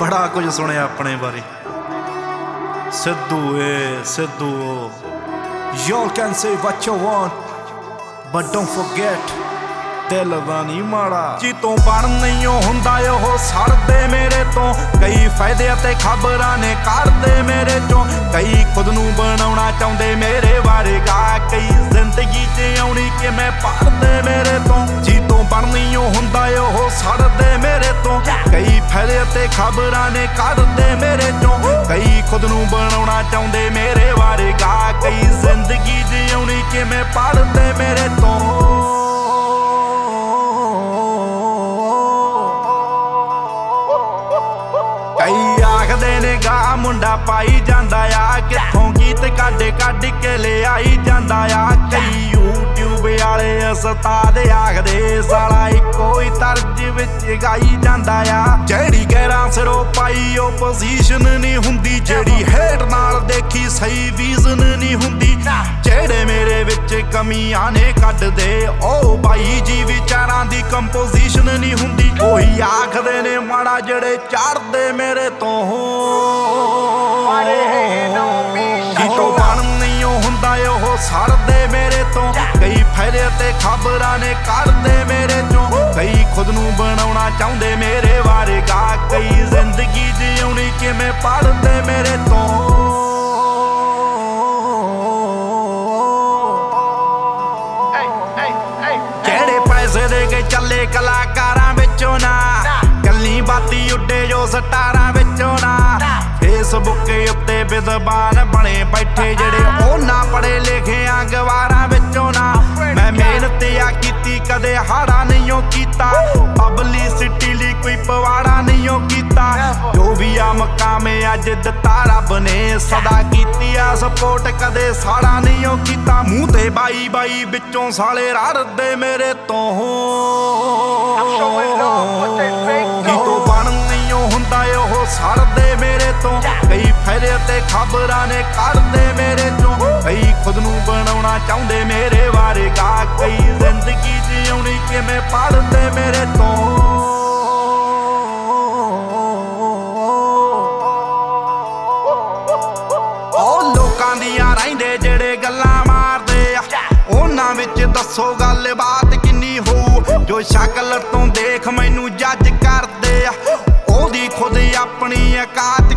ਬੜਾ ਕੁਝ ਸੁਣਿਆ ਆਪਣੇ ਬਾਰੇ। ਸਿੱਧੂ ਏ, Sidhu Y'all can say what you want, but don't forget, ਦਿਲ ਦਾ ਨਹੀਂ ਮਾੜਾ। ਜੀ ਤੋਂ ਬਣ ਨਹੀਂ ਹੁੰਦਾ, ਉਹ ਸੜਦੇ ਮੇਰੇ ਤੋਂ। ਕਈ ਫਾਇਦੇ ਅਤੇ ਖਬਰਾਂ ਨੇ ਕਰਦੇ ਮੇਰੇ ਤੋਂ ਕਈ ਖੁਦ ਨੂੰ ਬਣਾਉਣਾ ਚਾਹੁੰਦੇ ਮੇਰੇ ਬਾਰੇ ਗਾ। ਕਈ ਜ਼ਿੰਦਗੀ 'ਚ ਆਉਣੀ ਕਿਵੇਂ ਪੜਦੇ ਮੇਰੇ ਤੋਂ। ਕਈ ਅਤੇ ਖਬਰਾਂ ਨੇ ਕੱਢਦੇ ਮੇਰੇ ਚੋਂ ਕਈ ਖੁਦ ਨੂੰ ਬਣਾਉਣਾ ਚਾਹੁੰਦੇ ਮੇਰੇ ਬਾਰੇ ਕਈ ਜ਼ਿੰਦਗੀ 'ਚ ਕਿਵੇਂ ਪੜਦੇ ਮੇਰੇ ਤੋਂ। ਕਈ ਆਖਦੇ ਨੇ ਗਾ, ਮੁੰਡਾ ਪਾਈ ਜਾਂਦਾ ਆ, ਕਿੱਥੋਂ ਗੀਤ ਕੱਢ ਕੱਢ ਕੇ ਲਿਆਈ ਜਾਂਦਾ ਆ। ਉਸਤਾਦ ਆਖਦੇ, ਸਾਲਾ ਇੱਕੋ ਹੀ ਤਰਜ ਵਿੱਚ ਗਾਈ ਜਾਂਦਾ ਆ। ਜਿਹੜੀ ਗੈਰਾਂ ਸਿਰੋਂ ਪਾਈ ਉਹ ਪੋਜੀਸ਼ਨ ਨਹੀਂ ਹੁੰਦੀ, ਜਿਹੜੀ ਹੇਟ ਨਾਲ ਦੇਖੀ ਸਹੀ ਵਿਜ਼ਨ ਨਹੀਂ ਹੁੰਦੀ। ਜਿਹੜੇ ਮੇਰੇ ਵਿੱਚ ਕਮੀਆਂ ਨੇ ਕੱਢਦੇ, ਉਹ ਬਾਈ ਜੀ ਵਿਚਾਰਾਂ ਦੀ ਕੰਪੋਜੀਸ਼ਨ ਨਹੀਂ ਹੁੰਦੀ। ਉਹੀ ਆਖਦੇ ਨੇ, ਮਾੜਾ ਜਿਹੜੇ ਚੜਦੇ ਮੇਰੇ ਤੋਂ। ਤੇ ਖਬਰਾਂ ਨੇ ਕੱਢਦੇ ਮੇਰੇ ਚੋਂ। ਕਈ ਖੁਦ ਨੂੰ ਬਣਾਉਣਾ ਚਾਹੁੰਦੇ ਮੇਰੇ ਬਾਰੇ ਗਾ। ਕਈ ਜ਼ਿੰਦਗੀ ਜਿਉਣੀ ਕਿਵੇਂ ਪੜਦੇ ਮੇਰੇ ਤੋਂ। ਕਿਹੜੇ ਪੈਸੇ ਦੇ ਕੇ ਚੱਲੇ ਕਲਾਕਾਰਾਂ ਵਿੱਚੋਂ ਨਾ? ਕੱਲੀ ਬਾਤੀ ਉੱਡੇ ਜੋ ਸਟਾਰਾਂ ਵਿੱਚੋਂ ਨਾ। ਫੇਸਬੁੱਕ ਉੱਤੇ ਵਿਦਵਾਨ ਬਣੇ ਬੈਠੇ ਜਿਹੜੇ ਉਹਨਾਂ ਪੜੇ ਲਿਖਿਆ ਗਵਾਰਾਂ ਵਿੱਚੋਂ ਨਾ। ਮੈਂ ਮਿਹਨਤ ਆ ਕੀਤੀ, ਕਦੇ ਹਾੜਾ ਨਹੀਂਓ ਕੀਤਾ। ਪਬਲਿਸਿਟੀ ਲਈ ਕੋਈ ਪਵਾੜਾ ਨਹੀਂਓ ਕੀਤਾ। ਜੋ ਵੀ ਆ ਮਕਾਮ ਅੱਜ ਦਿੱਤਾ ਰੱਬ ਨੇ। ਸਦਾ ਕੀਤੀ ਆ ਸਪੋਰਟ ਕਦੇ ਸਾੜਾ ਨਹੀਂਓ ਕੀਤਾ। ਮੂੰਹ ਤੇ ਬਾਈ ਬਾਈ ਵਿੱਚੋਂ ਸਾਲੇ ਰੜਦੇ ਮੇਰੇ ਤੋਂ। ਕਿਤੋਂ ਬਣ ਨਹੀਂ ਉਹ ਹੁੰਦਾ, ਉਹ ਸੜਦੇ ਮੇਰੇ ਤੋਂ। ਕਈ ਫਾਇਦੇ ਤੇ ਖਬਰਾਂ ਨੇ ਕਰਦੇ ਮੇਰੇ ਚੋਂ। ਕਈ ਖੁਦ ਨੂੰ ਬਣਾਉਣਾ ਚਾਹੁੰਦੇ ਮੇਰੇ ਬਾਰੇ ਜ਼ਿੰਦਗੀ ਜਿਉਣੀ ਕਿਵੇਂ ਪੜਦੇ ਮੇਰੇ ਤੋਂ? ਉਹ ਲੋਕਾਂ ਦੀਆਂ ਰਹਿੰਦੇ ਜਿਹੜੇ ਗੱਲਾਂ ਮਾਰਦੇ ਆ। ਉਹਨਾਂ ਵਿੱਚ ਦੱਸੋ ਗੱਲਬਾਤ ਕਿੰਨੀ ਹੋਊ ਜੋ ਸ਼ਕਲ ਤੋਂ ਦੇਖ ਮੈਨੂੰ ਜੱਜ ਕਰਦੇ ਆ। ਉਹਦੀ ਖੁਦ ਆਪਣੀ ਔਕਾਤ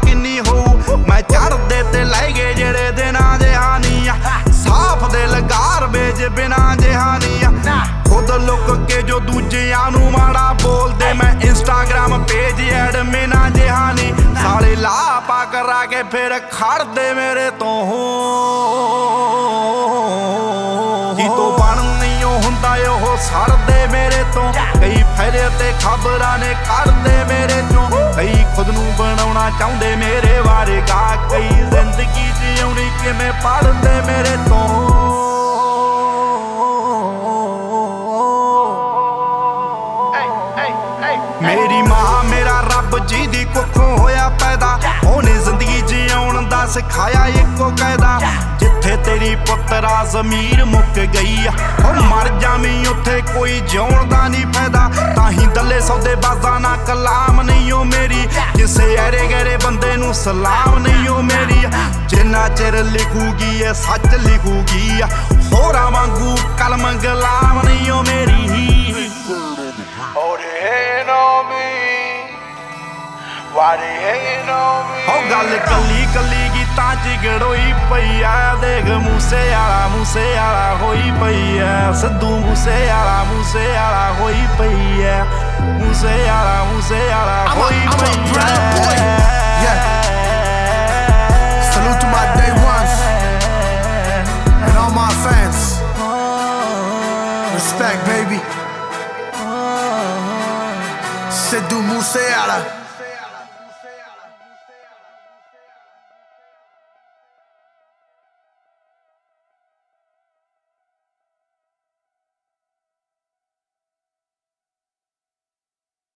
ਬੋਲਦੇ ਮੈਂ ਇੰਸਟਾਗ੍ਰਾਮ ਪੇਜ ਐਡਮਿਨਾ ਜਹਾਨੀ। ਸਾਲੇ ਲਾਪਾ ਕਰਾ ਕੇ ਫਿਰ ਖੜਦੇ ਮੇਰੇ ਤੋਂ। ਕਿਤੋਂ ਬਣ ਨਹੀਂ ਹੁੰਦਾ ਉਹ ਸੜਦੇ ਮੇਰੇ ਤੋਂ। ਕਈ ਫਾਇਦੇ ਤੇ ਖਬਰਾਂ ਨੇ ਕੱਢਦੇ ਮੇਰੇ ਤੋਂ ਕਈ ਖੁਦ ਨੂੰ ਬਣਾਉਣਾ ਚਾਹੁੰਦੇ ਮੇਰੇ ਬਾਰੇ ਕਈ ਜ਼ਿੰਦਗੀ ਜਿਉਣੀ ਕਿਵੇਂ ਪੜਦੇ ਮੇਰੇ ਤੋਂ। ਮੇਰੀ ਮਾਂ ਮੇਰਾ ਰੱਬ ਜੀ ਦੀ ਕੁੱਖੋਂ ਹੋਇਆ ਪੈਦਾ ਉਹਨੇ ਜ਼ਿੰਦਗੀ ਜਿਉਣ ਦਾ ਸਿਖਾਇਆ ਇੱਕੋ ਕਾਇਦਾ। ਜਿੱਥੇ ਤੇਰੀ ਪੁੱਤਰਾ ਜ਼ਮੀਰ ਮੁੱਕ ਗਈ ਆ ਉਹ ਮਰ ਜਾਵੀਂ ਉੱਥੇ ਕੋਈ ਜਿਉਣ ਦਾ ਨਹੀਂ ਫਾਇਦਾ। ਤਾਂ ਹੀ ਦੱਲੇ ਸੌਦੇ ਬਾਜ਼ਾਂ ਨਾ ਕਲਾਮ ਨਹੀਂ ਓ ਮੇਰੀ। ਕਿਸੇ ਐਰੇ ਗੈਰੇ ਬੰਦੇ ਨੂੰ ਸਲਾਮ ਨਹੀਂ ਓ ਮੇਰੀ। ਜਿੰਨਾ ਚਿਰ ਲਿਖੂਗੀ ਇਹ ਸੱਚ ਲਿਖੂਗੀ ਹੋਰਾਂ ਵਾਂਗੂ ਕਲਮ ਗਲਾਮ ਨਹੀਂ ਓ ਮੇਰੀ। Oh, Why they hating on me? ਉਹ ਗੱਲ ਕੱਲੀ ਕੱਲੀ ਗੀਤਾਂ ਚ ਗੜੋਈ ਪਈ ਆ ਦੇਖ ਮੂਸੇ ਵਾਲਾ ਮੂਸੇ ਵਾਲਾ ਹੋਈ ਪਈ ਐ ਸਿੱਧੂ ਮੂਸੇ ਵਾਲਾ ਮੂਸੇ ਵਾਲਾ ਹੋਈ ਪਈ ਐ ਮੂਸੇ ਵਾਲਾ ਮੂਸੇ ਵਾਲਾ I'm a- ਹੋਈ I'm a ਪਈ proud boy. ਐ Salute to my day ones and all my fans. Respect, baby. Sidhu Museala.